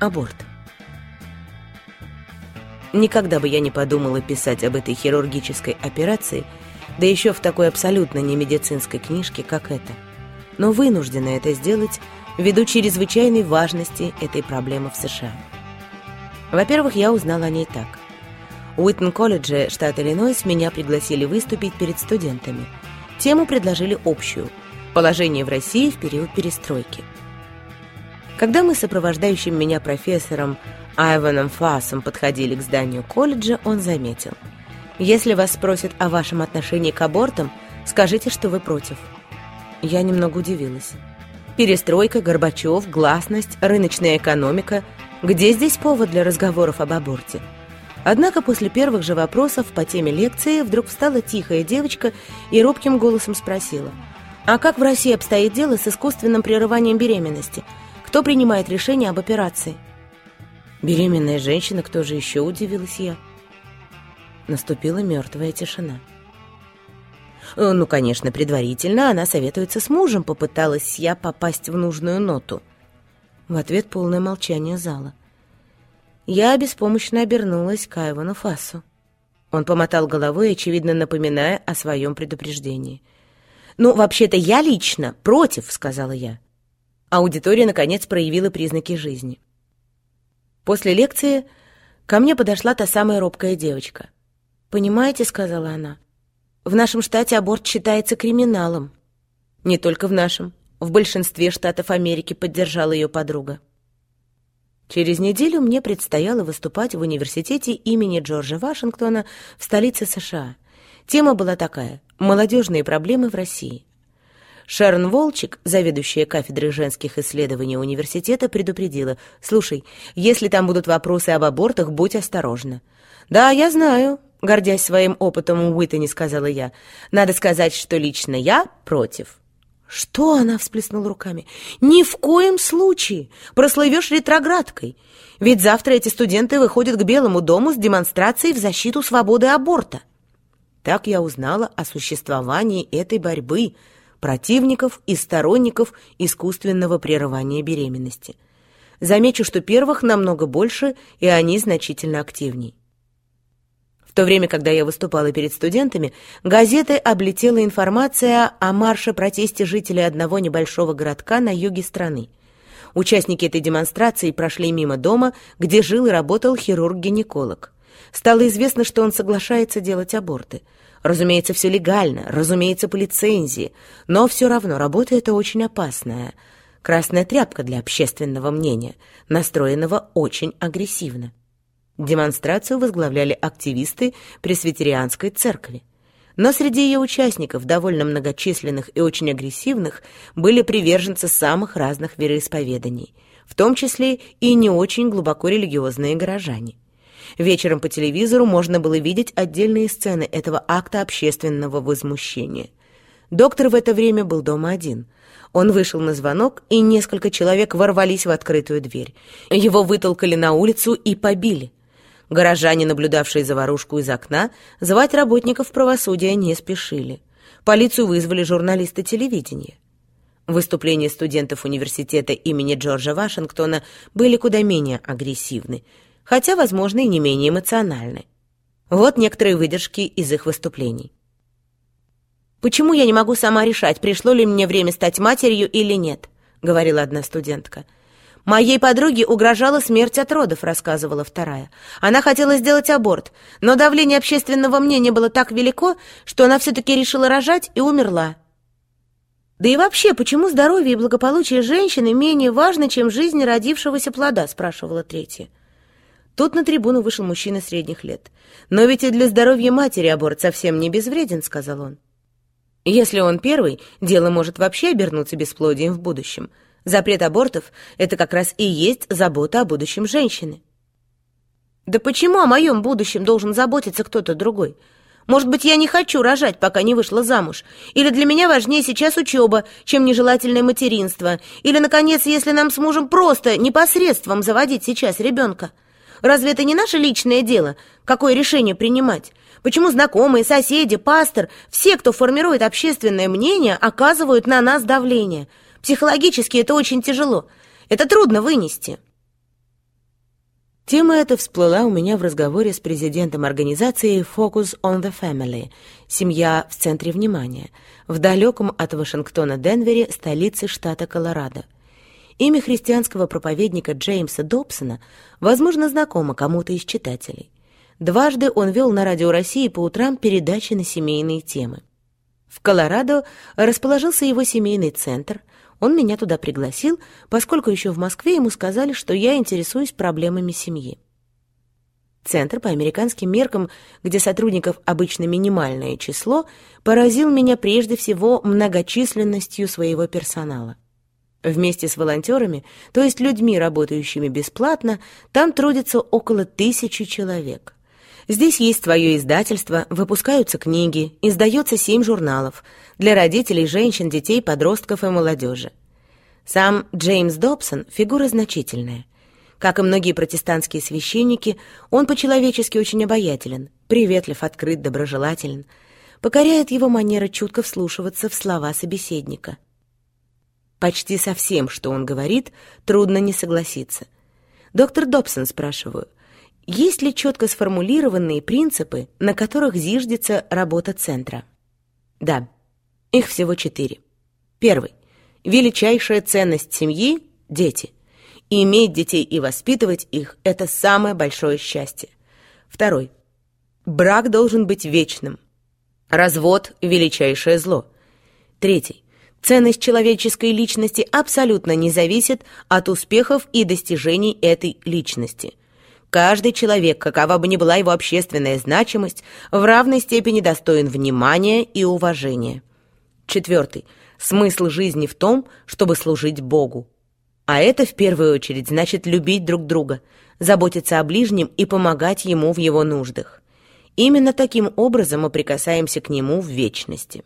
Аборт. Никогда бы я не подумала писать об этой хирургической операции, да еще в такой абсолютно не медицинской книжке, как эта. Но вынуждена это сделать ввиду чрезвычайной важности этой проблемы в США. Во-первых, я узнала о ней так. В Уиттон-колледже, штат Иллинойс, меня пригласили выступить перед студентами. Тему предложили общую – положение в России в период перестройки – когда мы с сопровождающим меня профессором Айваном Фасом подходили к зданию колледжа, он заметил. «Если вас спросят о вашем отношении к абортам, скажите, что вы против». Я немного удивилась. Перестройка, Горбачев, гласность, рыночная экономика. Где здесь повод для разговоров об аборте? Однако после первых же вопросов по теме лекции вдруг встала тихая девочка и робким голосом спросила. «А как в России обстоит дело с искусственным прерыванием беременности?» Кто принимает решение об операции? Беременная женщина, кто же еще, удивилась я. Наступила мертвая тишина. Э, ну, конечно, предварительно она советуется с мужем, попыталась я попасть в нужную ноту. В ответ полное молчание зала. Я беспомощно обернулась к Айвану Фасу. Он помотал головой, очевидно напоминая о своем предупреждении. «Ну, вообще-то я лично против», — сказала я. Аудитория, наконец, проявила признаки жизни. После лекции ко мне подошла та самая робкая девочка. «Понимаете», — сказала она, — «в нашем штате аборт считается криминалом». «Не только в нашем. В большинстве штатов Америки», — поддержала ее подруга. Через неделю мне предстояло выступать в университете имени Джорджа Вашингтона в столице США. Тема была такая «Молодежные проблемы в России». Шерон Волчик, заведующая кафедрой женских исследований университета, предупредила. «Слушай, если там будут вопросы об абортах, будь осторожна». «Да, я знаю», — гордясь своим опытом Уитани, сказала я. «Надо сказать, что лично я против». «Что?» — она всплеснула руками. «Ни в коем случае! Прослывешь ретроградкой! Ведь завтра эти студенты выходят к Белому дому с демонстрацией в защиту свободы аборта». Так я узнала о существовании этой борьбы — противников и сторонников искусственного прерывания беременности. Замечу, что первых намного больше, и они значительно активней. В то время, когда я выступала перед студентами, газеты облетела информация о марше-протесте жителей одного небольшого городка на юге страны. Участники этой демонстрации прошли мимо дома, где жил и работал хирург-гинеколог. Стало известно, что он соглашается делать аборты – Разумеется, все легально, разумеется, по лицензии, но все равно работа эта очень опасная. Красная тряпка для общественного мнения, настроенного очень агрессивно. Демонстрацию возглавляли активисты пресвитерианской церкви. Но среди ее участников, довольно многочисленных и очень агрессивных, были приверженцы самых разных вероисповеданий, в том числе и не очень глубоко религиозные горожане. Вечером по телевизору можно было видеть отдельные сцены этого акта общественного возмущения. Доктор в это время был дома один. Он вышел на звонок, и несколько человек ворвались в открытую дверь. Его вытолкали на улицу и побили. Горожане, наблюдавшие заварушку из окна, звать работников правосудия не спешили. Полицию вызвали журналисты телевидения. Выступления студентов университета имени Джорджа Вашингтона были куда менее агрессивны хотя, возможно, и не менее эмоциональны. Вот некоторые выдержки из их выступлений. «Почему я не могу сама решать, пришло ли мне время стать матерью или нет?» — говорила одна студентка. «Моей подруге угрожала смерть от родов», — рассказывала вторая. «Она хотела сделать аборт, но давление общественного мнения было так велико, что она все-таки решила рожать и умерла». «Да и вообще, почему здоровье и благополучие женщины менее важно, чем жизнь родившегося плода?» — спрашивала третья. Тут на трибуну вышел мужчина средних лет. «Но ведь и для здоровья матери аборт совсем не безвреден», — сказал он. «Если он первый, дело может вообще обернуться бесплодием в будущем. Запрет абортов — это как раз и есть забота о будущем женщины». «Да почему о моем будущем должен заботиться кто-то другой? Может быть, я не хочу рожать, пока не вышла замуж? Или для меня важнее сейчас учеба, чем нежелательное материнство? Или, наконец, если нам с мужем просто непосредством заводить сейчас ребенка?» Разве это не наше личное дело, какое решение принимать? Почему знакомые, соседи, пастор, все, кто формирует общественное мнение, оказывают на нас давление? Психологически это очень тяжело. Это трудно вынести. Тема эта всплыла у меня в разговоре с президентом организации Focus on the Family «Семья в центре внимания» в далеком от Вашингтона Денвере, столице штата Колорадо. Имя христианского проповедника Джеймса Добсона, возможно, знакомо кому-то из читателей. Дважды он вел на Радио России по утрам передачи на семейные темы. В Колорадо расположился его семейный центр. Он меня туда пригласил, поскольку еще в Москве ему сказали, что я интересуюсь проблемами семьи. Центр по американским меркам, где сотрудников обычно минимальное число, поразил меня прежде всего многочисленностью своего персонала. Вместе с волонтерами, то есть людьми, работающими бесплатно, там трудится около тысячи человек. Здесь есть свое издательство, выпускаются книги, издается семь журналов для родителей, женщин, детей, подростков и молодежи. Сам Джеймс Добсон – фигура значительная. Как и многие протестантские священники, он по-человечески очень обаятелен, приветлив, открыт, доброжелателен. Покоряет его манера чутко вслушиваться в слова собеседника. Почти со всем, что он говорит, трудно не согласиться. «Доктор Добсон, спрашиваю, есть ли четко сформулированные принципы, на которых зиждется работа центра? Да, их всего четыре. Первый. Величайшая ценность семьи – дети. И иметь детей и воспитывать их – это самое большое счастье. Второй. Брак должен быть вечным. Развод – величайшее зло. Третий. Ценность человеческой личности абсолютно не зависит от успехов и достижений этой личности – Каждый человек, какова бы ни была его общественная значимость, в равной степени достоин внимания и уважения. Четвертый. Смысл жизни в том, чтобы служить Богу. А это в первую очередь значит любить друг друга, заботиться о ближнем и помогать ему в его нуждах. Именно таким образом мы прикасаемся к нему в вечности.